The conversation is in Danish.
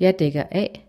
Jeg dækker af